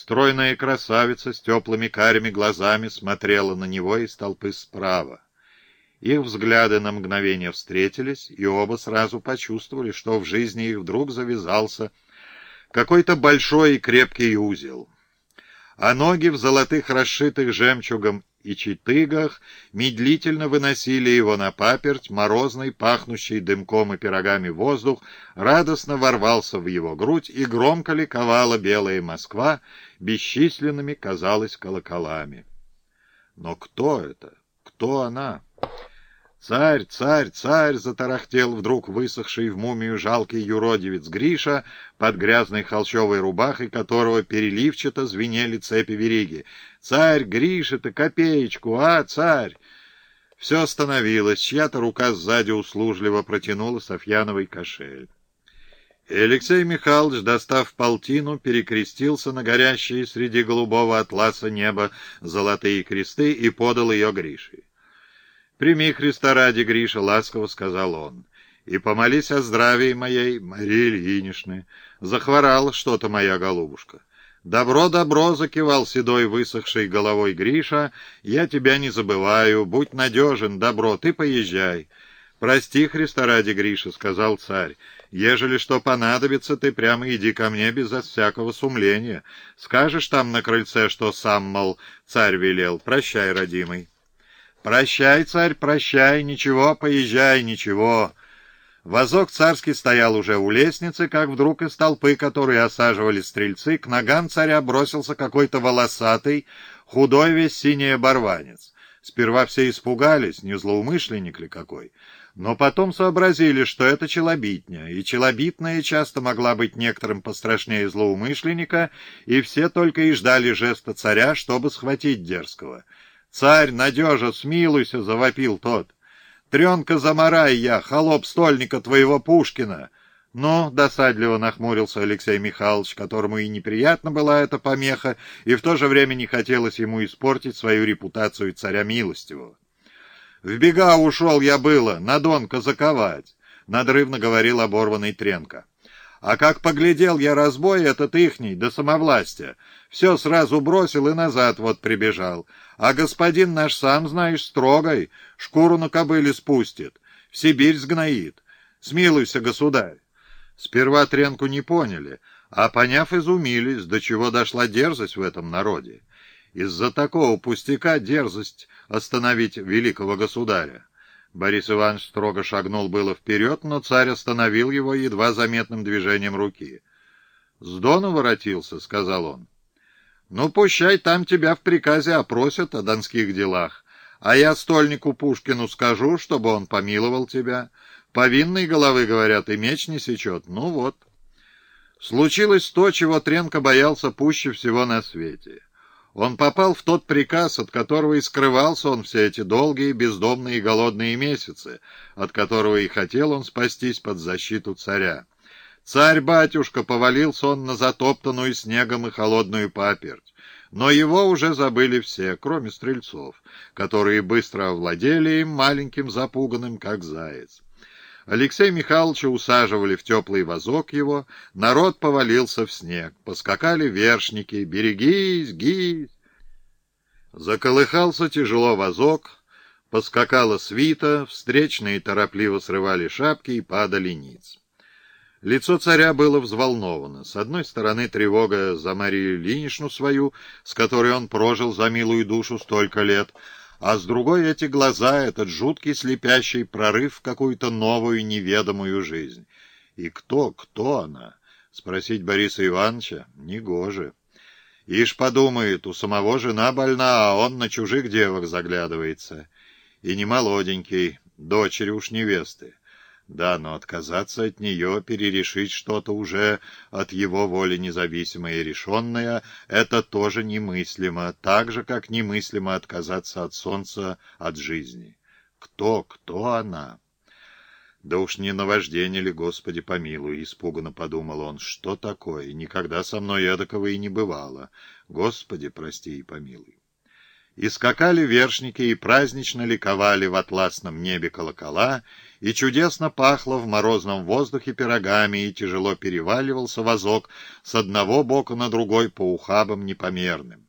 Стройная красавица с теплыми карими глазами смотрела на него из толпы справа. Их взгляды на мгновение встретились, и оба сразу почувствовали, что в жизни их вдруг завязался какой-то большой и крепкий узел. А ноги в золотых расшитых жемчугом и читыгах медлительно выносили его на паперть, морозный, пахнущий дымком и пирогами воздух, радостно ворвался в его грудь, и громко ликовала белая Москва, бесчисленными, казалось, колоколами. Но кто это? Кто она? «Царь, царь, царь!» — затарахтел вдруг высохший в мумию жалкий юродивец Гриша, под грязной холщовой рубахой которого переливчато звенели цепи вериги. «Царь, Гриша-то, копеечку, а, царь!» Все остановилось, чья-то рука сзади услужливо протянула Софьяновый кошель. И Алексей Михайлович, достав полтину, перекрестился на горящие среди голубого атласа неба золотые кресты и подал ее Грише. «Прими Христа ради, Гриша», — ласково сказал он, — «и помолись о здравии моей, Марии Ильиничны. Захворала что-то моя голубушка». «Добро, добро!» — закивал седой высохшей головой Гриша. «Я тебя не забываю. Будь надежен, добро, ты поезжай». «Прости, Христа ради, Гриша», — сказал царь. «Ежели что понадобится, ты прямо иди ко мне безо всякого сумления. Скажешь там на крыльце, что сам, мол, царь велел. Прощай, родимый». «Прощай, царь, прощай, ничего, поезжай, ничего». Возок царский стоял уже у лестницы, как вдруг из толпы, которые осаживали стрельцы, к ногам царя бросился какой-то волосатый, худой весь синий оборванец. Сперва все испугались, не злоумышленник ли какой, но потом сообразили, что это челобитня, и челобитная часто могла быть некоторым пострашнее злоумышленника, и все только и ждали жеста царя, чтобы схватить дерзкого. «Царь, надежа, смилуйся!» — завопил тот. «Тренка замарай я, холоп стольника твоего Пушкина!» «Ну», — досадливо нахмурился Алексей Михайлович, которому и неприятно была эта помеха, и в то же время не хотелось ему испортить свою репутацию царя милостивого. «В бега ушел я было, на дон казаковать», — надрывно говорил оборванный Тренко. А как поглядел я разбой этот ихний, до самовластия, все сразу бросил и назад вот прибежал. А господин наш сам, знаешь, строгой, шкуру на кобыле спустит, в Сибирь сгноит. Смилуйся, государь. Сперва Тренку не поняли, а поняв, изумились, до чего дошла дерзость в этом народе. Из-за такого пустяка дерзость остановить великого государя. Борис Иванович строго шагнул было вперед, но царь остановил его едва заметным движением руки. — С Дона воротился, — сказал он. — Ну, пущай там тебя в приказе опросят о донских делах, а я стольнику Пушкину скажу, чтобы он помиловал тебя. Повинной головы, говорят, и меч не сечет. Ну вот. Случилось то, чего Тренко боялся пуще всего на свете. Он попал в тот приказ, от которого и скрывался он все эти долгие, бездомные и голодные месяцы, от которого и хотел он спастись под защиту царя. Царь-батюшка повалился он на затоптанную снегом и холодную паперть. Но его уже забыли все, кроме стрельцов, которые быстро овладели им, маленьким запуганным, как заяц. Алексей Михайловича усаживали в теплый вазок его, народ повалился в снег, поскакали вершники, берегись, гись. Заколыхался тяжело вазок, поскакала свита, встречные торопливо срывали шапки и падали ниц. Лицо царя было взволновано. С одной стороны, тревога за Марию Ильиничну свою, с которой он прожил за милую душу столько лет, а с другой эти глаза, этот жуткий слепящий прорыв в какую-то новую неведомую жизнь. И кто, кто она? Спросить Бориса Ивановича негоже. Ишь подумает, у самого жена больна, а он на чужих девок заглядывается. И не молоденький, дочери уж невесты. Да, но отказаться от нее, перерешить что-то уже от его воли независимое и решенное, это тоже немыслимо, так же, как немыслимо отказаться от солнца, от жизни. Кто, кто она? Да уж не наваждение ли, Господи помилуй, испуганно подумал он, что такое, никогда со мной эдакого и не бывало. Господи, прости и помилуй. И скакали вершники, и празднично ликовали в атласном небе колокола, и чудесно пахло в морозном воздухе пирогами, и тяжело переваливался возок с одного бока на другой по ухабам непомерным.